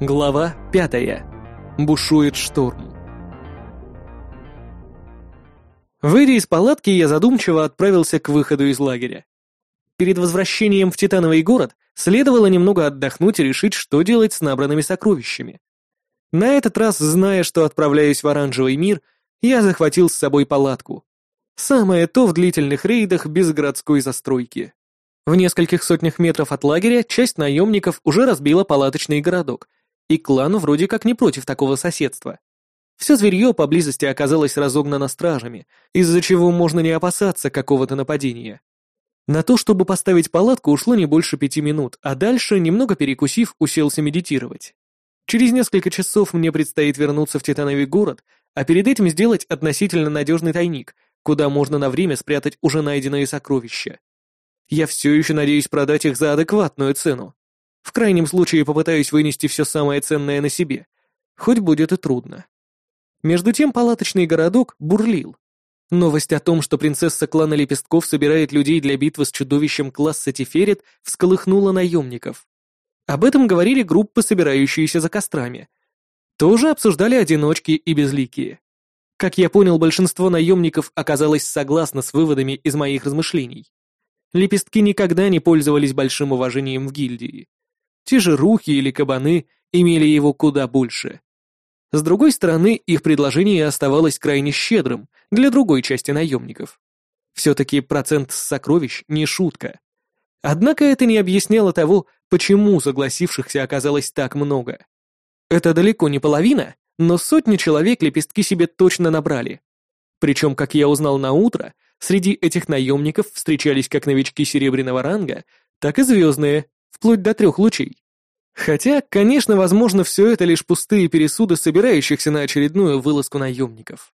Глава пятая. Бушует шторм. Выйдя из палатки, я задумчиво отправился к выходу из лагеря. Перед возвращением в Титановый город следовало немного отдохнуть и решить, что делать с набранными сокровищами. На этот раз, зная, что отправляюсь в оранжевый мир, я захватил с собой палатку. Самое то в длительных рейдах без городской застройки. В нескольких сотнях метров от лагеря часть наемников уже разбила палаточный городок — и клан вроде как не против такого соседства. Все зверье поблизости оказалось разогнано стражами, из-за чего можно не опасаться какого-то нападения. На то, чтобы поставить палатку, ушло не больше пяти минут, а дальше, немного перекусив, уселся медитировать. Через несколько часов мне предстоит вернуться в Титановый город, а перед этим сделать относительно надежный тайник, куда можно на время спрятать уже найденные сокровища. Я все еще надеюсь продать их за адекватную цену. В крайнем случае попытаюсь вынести все самое ценное на себе, хоть будет и трудно. Между тем палаточный городок бурлил. Новость о том, что принцесса клана Лепестков собирает людей для битвы с чудовищем класса Тиферет, всколыхнула наемников. Об этом говорили группы, собирающиеся за кострами. Тоже обсуждали одиночки и безликие. Как я понял, большинство наемников оказалось согласно с выводами из моих размышлений. Лепестки никогда не пользовались большим уважением в гильдии. Те же рухи или кабаны имели его куда больше. С другой стороны, их предложение оставалось крайне щедрым для другой части наемников. Все-таки процент сокровищ не шутка. Однако это не объясняло того, почему согласившихся оказалось так много. Это далеко не половина, но сотни человек лепестки себе точно набрали. Причем, как я узнал на утро, среди этих наемников встречались как новички серебряного ранга, так и звездные, вплоть до трех лучей. Хотя, конечно, возможно, все это лишь пустые пересуды собирающихся на очередную вылазку наемников.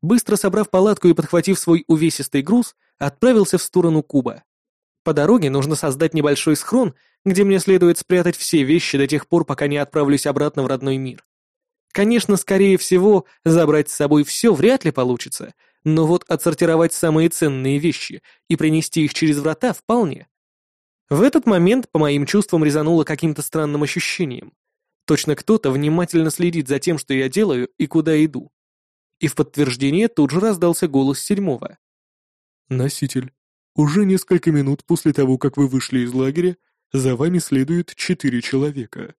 Быстро собрав палатку и подхватив свой увесистый груз, отправился в сторону Куба. По дороге нужно создать небольшой схрон, где мне следует спрятать все вещи до тех пор, пока не отправлюсь обратно в родной мир. Конечно, скорее всего, забрать с собой все вряд ли получится, но вот отсортировать самые ценные вещи и принести их через врата вполне. В этот момент по моим чувствам резануло каким-то странным ощущением. Точно кто-то внимательно следит за тем, что я делаю и куда иду. И в подтверждение тут же раздался голос седьмого. «Носитель, уже несколько минут после того, как вы вышли из лагеря, за вами следует четыре человека».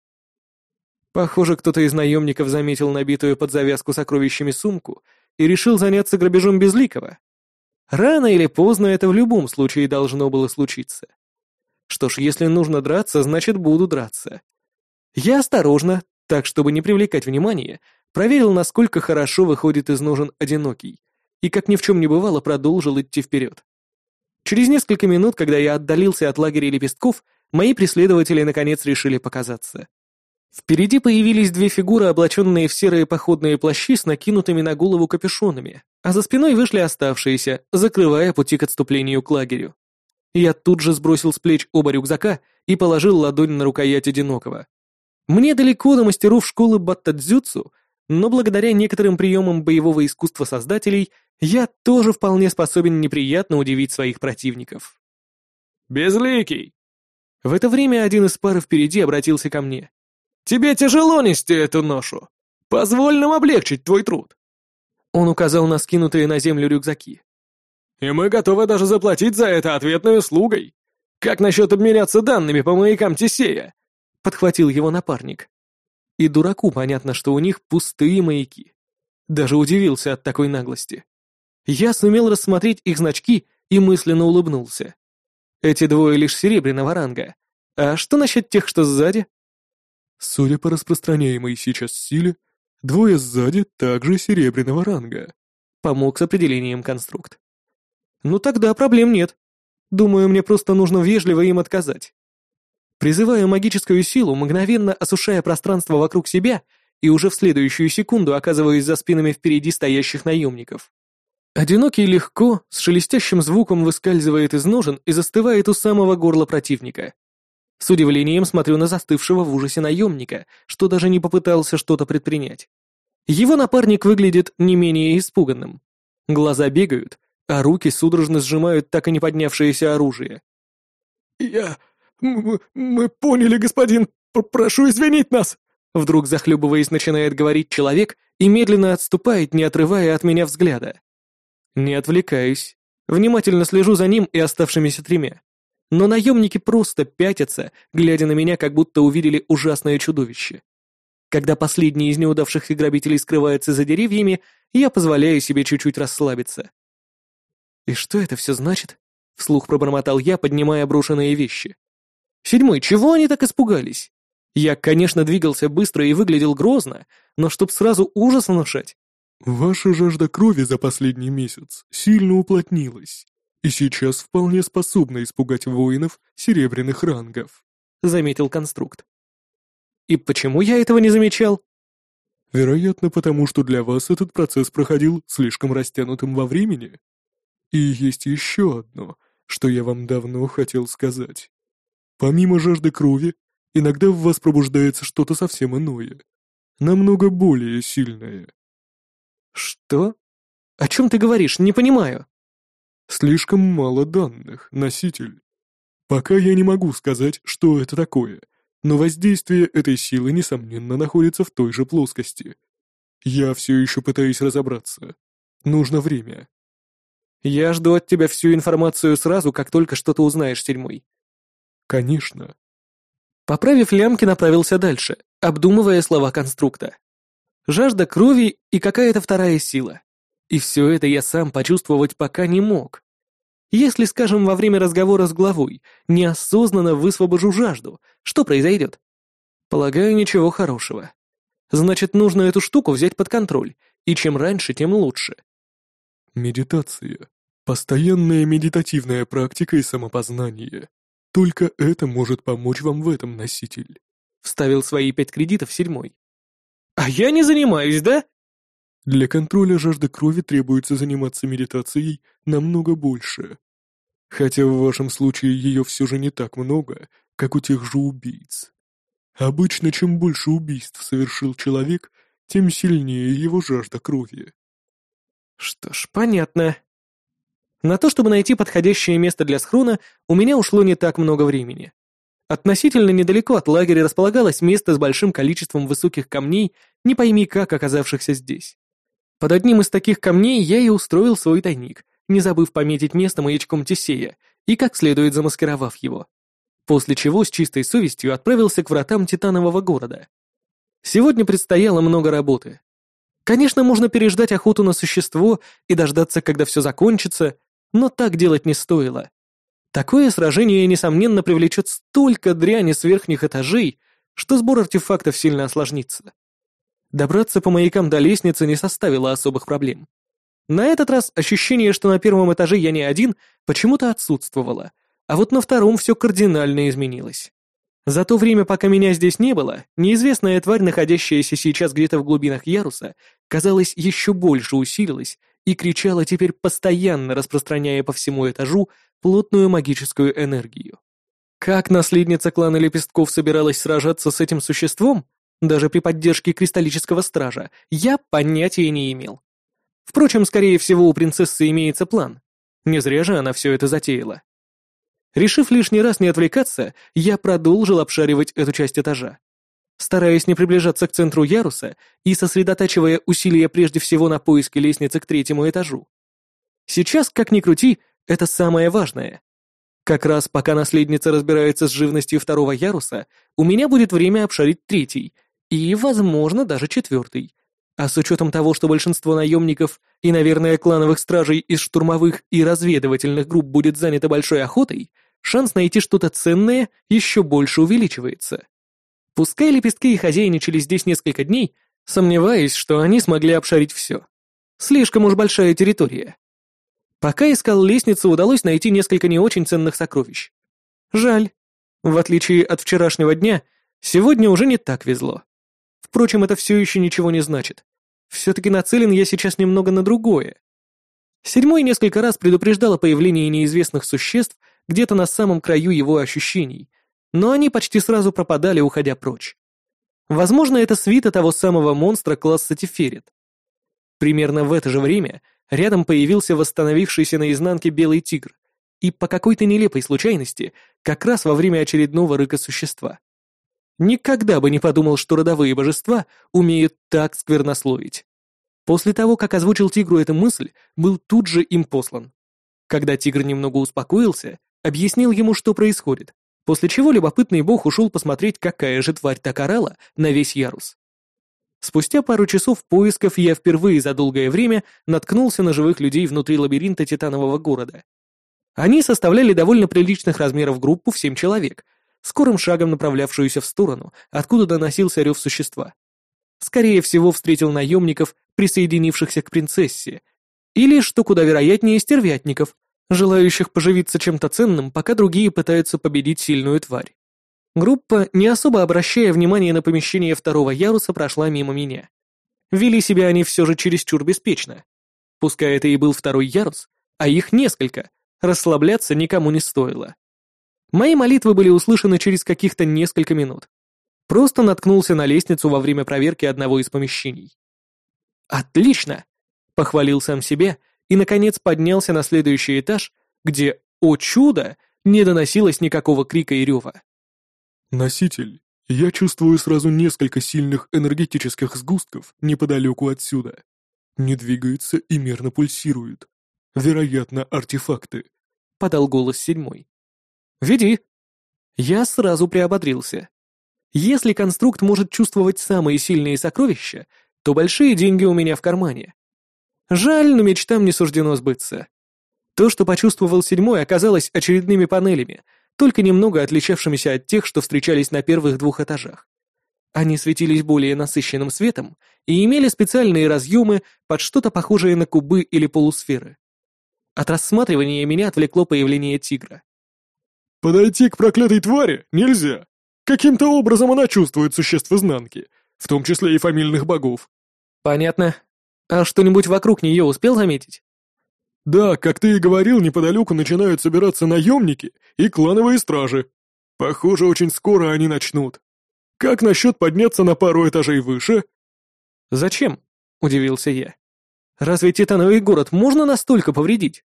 Похоже, кто-то из наемников заметил набитую под завязку сокровищами сумку и решил заняться грабежом Безликого. Рано или поздно это в любом случае должно было случиться. Что ж, если нужно драться, значит буду драться. Я осторожно, так чтобы не привлекать внимания, проверил, насколько хорошо выходит из ножен одинокий, и как ни в чем не бывало, продолжил идти вперед. Через несколько минут, когда я отдалился от лагеря лепестков, мои преследователи наконец решили показаться. Впереди появились две фигуры, облаченные в серые походные плащи с накинутыми на голову капюшонами, а за спиной вышли оставшиеся, закрывая пути к отступлению к лагерю. Я тут же сбросил с плеч оба рюкзака и положил ладонь на рукоять одинокого. Мне далеко до мастеров школы баттадзюцу, но благодаря некоторым приемам боевого искусства создателей я тоже вполне способен неприятно удивить своих противников. «Безликий!» В это время один из пары впереди обратился ко мне. «Тебе тяжело нести эту ношу. Позволь нам облегчить твой труд». Он указал на скинутые на землю рюкзаки. И мы готовы даже заплатить за это ответной услугой. Как насчет обменяться данными по маякам Тесея?» — подхватил его напарник. И дураку понятно, что у них пустые маяки. Даже удивился от такой наглости. Я сумел рассмотреть их значки и мысленно улыбнулся. Эти двое лишь серебряного ранга. А что насчет тех, что сзади? Судя по распространяемой сейчас силе, двое сзади также серебряного ранга. Помог с определением конструкт. Ну тогда проблем нет. Думаю, мне просто нужно вежливо им отказать. Призываю магическую силу, мгновенно осушая пространство вокруг себя, и уже в следующую секунду оказываюсь за спинами впереди стоящих наемников. Одинокий легко, с шелестящим звуком выскальзывает из ножен и застывает у самого горла противника. С удивлением смотрю на застывшего в ужасе наемника, что даже не попытался что-то предпринять. Его напарник выглядит не менее испуганным. Глаза бегают, а руки судорожно сжимают так и не поднявшееся оружие. «Я... Мы, мы поняли, господин. Прошу извинить нас!» Вдруг, захлебываясь, начинает говорить человек и медленно отступает, не отрывая от меня взгляда. Не отвлекаюсь. Внимательно слежу за ним и оставшимися тремя. Но наемники просто пятятся, глядя на меня, как будто увидели ужасное чудовище. Когда последний из неудавшихся грабителей скрывается за деревьями, я позволяю себе чуть-чуть расслабиться. «И что это все значит?» — вслух пробормотал я, поднимая брошенные вещи. «Седьмой, чего они так испугались?» Я, конечно, двигался быстро и выглядел грозно, но чтоб сразу ужас внушать. Ваша жажда крови за последний месяц сильно уплотнилась, и сейчас вполне способна испугать воинов серебряных рангов», — заметил конструкт. «И почему я этого не замечал?» «Вероятно, потому что для вас этот процесс проходил слишком растянутым во времени. И есть еще одно, что я вам давно хотел сказать. Помимо жажды крови, иногда в вас пробуждается что-то совсем иное, намного более сильное». «Что? О чем ты говоришь? Не понимаю». «Слишком мало данных, носитель. Пока я не могу сказать, что это такое, но воздействие этой силы, несомненно, находится в той же плоскости. Я все еще пытаюсь разобраться. Нужно время». «Я жду от тебя всю информацию сразу, как только что-то узнаешь, седьмой». «Конечно». Поправив лямки, направился дальше, обдумывая слова конструкта жажда крови и какая-то вторая сила. И все это я сам почувствовать пока не мог. Если, скажем, во время разговора с главой неосознанно высвобожу жажду, что произойдет? Полагаю, ничего хорошего. Значит, нужно эту штуку взять под контроль, и чем раньше, тем лучше. Медитация. Постоянная медитативная практика и самопознание. Только это может помочь вам в этом, носитель. Вставил свои пять кредитов седьмой. «А я не занимаюсь, да?» Для контроля жажды крови требуется заниматься медитацией намного больше. Хотя в вашем случае ее все же не так много, как у тех же убийц. Обычно, чем больше убийств совершил человек, тем сильнее его жажда крови. Что ж, понятно. На то, чтобы найти подходящее место для схрона, у меня ушло не так много времени. Относительно недалеко от лагеря располагалось место с большим количеством высоких камней, не пойми как оказавшихся здесь. Под одним из таких камней я и устроил свой тайник, не забыв пометить место маячком Тесея и как следует замаскировав его. После чего с чистой совестью отправился к вратам Титанового города. Сегодня предстояло много работы. Конечно, можно переждать охоту на существо и дождаться, когда все закончится, но так делать не стоило. Такое сражение, несомненно, привлечет столько дряни с верхних этажей, что сбор артефактов сильно осложнится. Добраться по маякам до лестницы не составило особых проблем. На этот раз ощущение, что на первом этаже я не один, почему-то отсутствовало, а вот на втором все кардинально изменилось. За то время, пока меня здесь не было, неизвестная тварь, находящаяся сейчас где-то в глубинах яруса, казалось, еще больше усилилась и кричала теперь постоянно, распространяя по всему этажу плотную магическую энергию. Как наследница клана Лепестков собиралась сражаться с этим существом, даже при поддержке кристаллического стража, я понятия не имел. Впрочем, скорее всего, у принцессы имеется план. Не зря же она все это затеяла. Решив лишний раз не отвлекаться, я продолжил обшаривать эту часть этажа. Стараясь не приближаться к центру яруса и сосредотачивая усилия прежде всего на поиске лестницы к третьему этажу. Сейчас, как ни крути, это самое важное. Как раз пока наследница разбирается с живностью второго яруса, у меня будет время обшарить третий и, возможно, даже четвертый. А с учетом того, что большинство наемников и, наверное, клановых стражей из штурмовых и разведывательных групп будет занято большой охотой, шанс найти что-то ценное еще больше увеличивается. Пускай лепестки и хозяйничали здесь несколько дней, сомневаюсь, что они смогли обшарить все. Слишком уж большая территория. Пока искал лестницу, удалось найти несколько не очень ценных сокровищ. Жаль. В отличие от вчерашнего дня, сегодня уже не так везло. Впрочем, это все еще ничего не значит. Все-таки нацелен я сейчас немного на другое. Седьмой несколько раз предупреждал о появлении неизвестных существ где-то на самом краю его ощущений, но они почти сразу пропадали, уходя прочь. Возможно, это свита того самого монстра класса Теферит. Примерно в это же время Рядом появился восстановившийся наизнанке белый тигр, и по какой-то нелепой случайности, как раз во время очередного рыка существа. Никогда бы не подумал, что родовые божества умеют так сквернословить. После того, как озвучил тигру эту мысль, был тут же им послан. Когда тигр немного успокоился, объяснил ему, что происходит, после чего любопытный бог ушел посмотреть, какая же тварь так орала на весь ярус. Спустя пару часов поисков я впервые за долгое время наткнулся на живых людей внутри лабиринта Титанового города. Они составляли довольно приличных размеров группу в семь человек, скорым шагом направлявшуюся в сторону, откуда доносился рев существа. Скорее всего, встретил наемников, присоединившихся к принцессе, или, что куда вероятнее, стервятников, желающих поживиться чем-то ценным, пока другие пытаются победить сильную тварь. Группа, не особо обращая внимания на помещение второго яруса, прошла мимо меня. Вели себя они все же чересчур беспечно. Пускай это и был второй ярус, а их несколько, расслабляться никому не стоило. Мои молитвы были услышаны через каких-то несколько минут. Просто наткнулся на лестницу во время проверки одного из помещений. «Отлично!» — похвалил сам себе и, наконец, поднялся на следующий этаж, где, о чудо, не доносилось никакого крика и рева. «Носитель, я чувствую сразу несколько сильных энергетических сгустков неподалеку отсюда. Не двигаются и мерно пульсируют. Вероятно, артефакты», — подал голос седьмой. «Веди». Я сразу приободрился. Если конструкт может чувствовать самые сильные сокровища, то большие деньги у меня в кармане. Жаль, но мечтам не суждено сбыться. То, что почувствовал седьмой, оказалось очередными панелями, только немного отличавшимися от тех, что встречались на первых двух этажах. Они светились более насыщенным светом и имели специальные разъемы под что-то похожее на кубы или полусферы. От рассматривания меня отвлекло появление тигра. «Подойти к проклятой твари нельзя. Каким-то образом она чувствует существ изнанки, в том числе и фамильных богов». «Понятно. А что-нибудь вокруг нее успел заметить?» «Да, как ты и говорил, неподалеку начинают собираться наемники и клановые стражи. Похоже, очень скоро они начнут. Как насчет подняться на пару этажей выше?» «Зачем?» — удивился я. «Разве Титановый город можно настолько повредить?»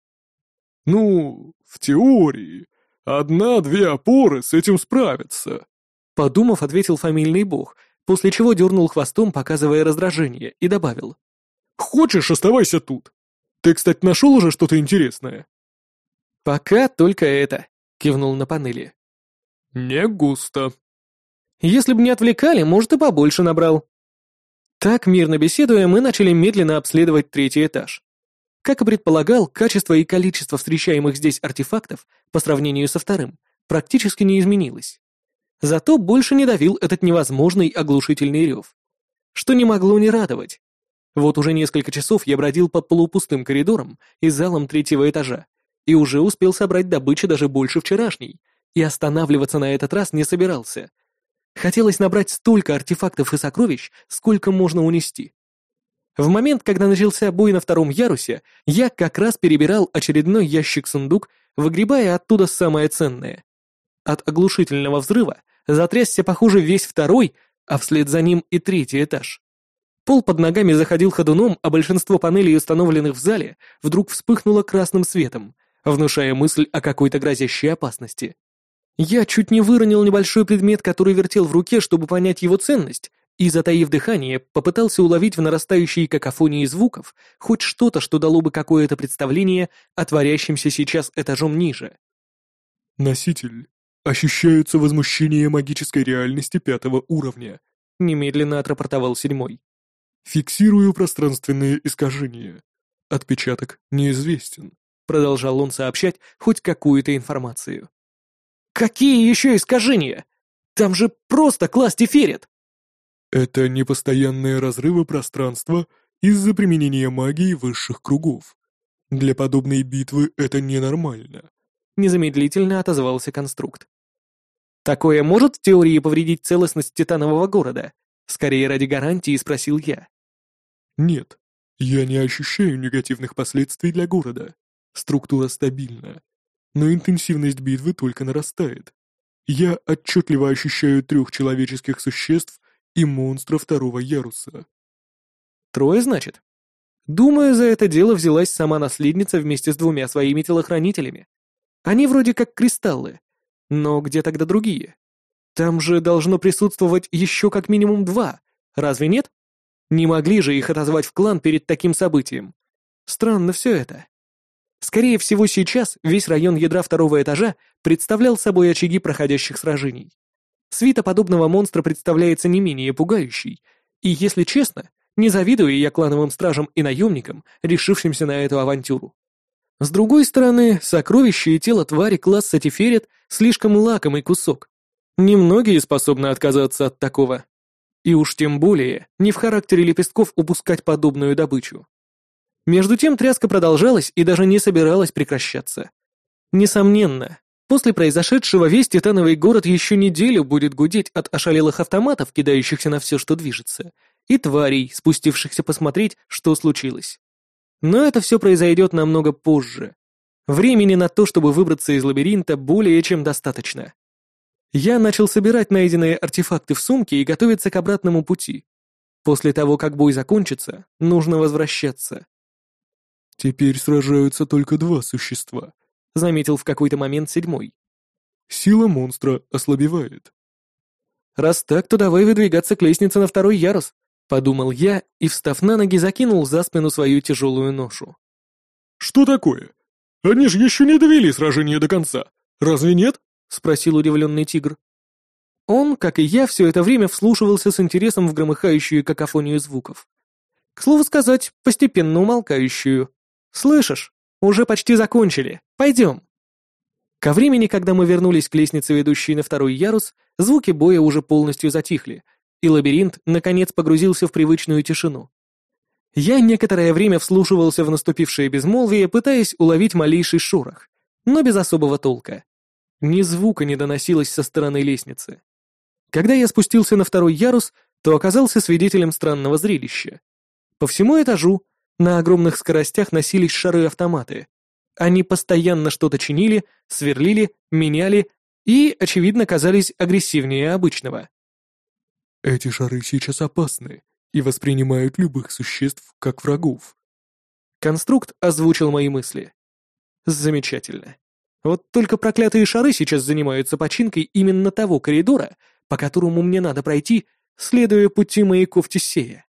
«Ну, в теории. Одна-две опоры с этим справятся», — подумав, ответил фамильный бог, после чего дернул хвостом, показывая раздражение, и добавил. «Хочешь, оставайся тут. Ты, кстати, нашел уже что-то интересное?» «Пока только это», — кивнул на панели. «Не густо». «Если бы не отвлекали, может, и побольше набрал». Так, мирно беседуя, мы начали медленно обследовать третий этаж. Как и предполагал, качество и количество встречаемых здесь артефактов по сравнению со вторым практически не изменилось. Зато больше не давил этот невозможный оглушительный рев. Что не могло не радовать. Вот уже несколько часов я бродил по полупустым коридорам и залам третьего этажа, и уже успел собрать добычи даже больше вчерашней, и останавливаться на этот раз не собирался. Хотелось набрать столько артефактов и сокровищ, сколько можно унести. В момент, когда начался бой на втором ярусе, я как раз перебирал очередной ящик-сундук, выгребая оттуда самое ценное. От оглушительного взрыва затрясся, похоже, весь второй, а вслед за ним и третий этаж. Пол под ногами заходил ходуном, а большинство панелей, установленных в зале, вдруг вспыхнуло красным светом, внушая мысль о какой-то грозящей опасности. Я чуть не выронил небольшой предмет, который вертел в руке, чтобы понять его ценность, и, затаив дыхание, попытался уловить в нарастающей какофонии звуков хоть что-то, что дало бы какое-то представление о творящемся сейчас этажом ниже. «Носитель. Ощущаются возмущения магической реальности пятого уровня», — немедленно отрапортовал седьмой. «Фиксирую пространственные искажения. Отпечаток неизвестен», — продолжал он сообщать хоть какую-то информацию. «Какие еще искажения? Там же просто класть эфирит!» «Это непостоянные разрывы пространства из-за применения магии высших кругов. Для подобной битвы это ненормально», — незамедлительно отозвался конструкт. «Такое может в теории повредить целостность Титанового города?» Скорее ради гарантии спросил я. Нет, я не ощущаю негативных последствий для города. Структура стабильна. Но интенсивность битвы только нарастает. Я отчетливо ощущаю трех человеческих существ и монстра второго яруса. Трое, значит? Думаю, за это дело взялась сама наследница вместе с двумя своими телохранителями. Они вроде как кристаллы. Но где тогда другие? Там же должно присутствовать еще как минимум два, разве нет? Не могли же их отозвать в клан перед таким событием. Странно все это. Скорее всего, сейчас весь район ядра второго этажа представлял собой очаги проходящих сражений. Свита подобного монстра представляется не менее пугающей, и, если честно, не завидую я клановым стражам и наемникам, решившимся на эту авантюру. С другой стороны, сокровище и тело твари класса Тиферет слишком лакомый кусок. Немногие способны отказаться от такого. И уж тем более не в характере лепестков упускать подобную добычу. Между тем тряска продолжалась и даже не собиралась прекращаться. Несомненно, после произошедшего весь титановый город еще неделю будет гудеть от ошалелых автоматов, кидающихся на все, что движется, и тварей, спустившихся посмотреть, что случилось. Но это все произойдет намного позже. Времени на то, чтобы выбраться из лабиринта, более чем достаточно. Я начал собирать найденные артефакты в сумке и готовиться к обратному пути. После того, как бой закончится, нужно возвращаться. «Теперь сражаются только два существа», — заметил в какой-то момент седьмой. «Сила монстра ослабевает». «Раз так, то давай выдвигаться к лестнице на второй ярус», — подумал я и, встав на ноги, закинул за спину свою тяжелую ношу. «Что такое? Они же еще не довели сражение до конца, разве нет?» — спросил удивленный тигр. Он, как и я, все это время вслушивался с интересом в громыхающую какофонию звуков. К слову сказать, постепенно умолкающую. «Слышишь? Уже почти закончили. Пойдем». Ко времени, когда мы вернулись к лестнице, ведущей на второй ярус, звуки боя уже полностью затихли, и лабиринт, наконец, погрузился в привычную тишину. Я некоторое время вслушивался в наступившее безмолвие, пытаясь уловить малейший шорох, но без особого толка. Ни звука не доносилось со стороны лестницы. Когда я спустился на второй ярус, то оказался свидетелем странного зрелища. По всему этажу на огромных скоростях носились шары-автоматы. Они постоянно что-то чинили, сверлили, меняли и, очевидно, казались агрессивнее обычного. «Эти шары сейчас опасны и воспринимают любых существ как врагов». Конструкт озвучил мои мысли. Замечательно. Вот только проклятые шары сейчас занимаются починкой именно того коридора, по которому мне надо пройти, следуя пути маяков Тесея.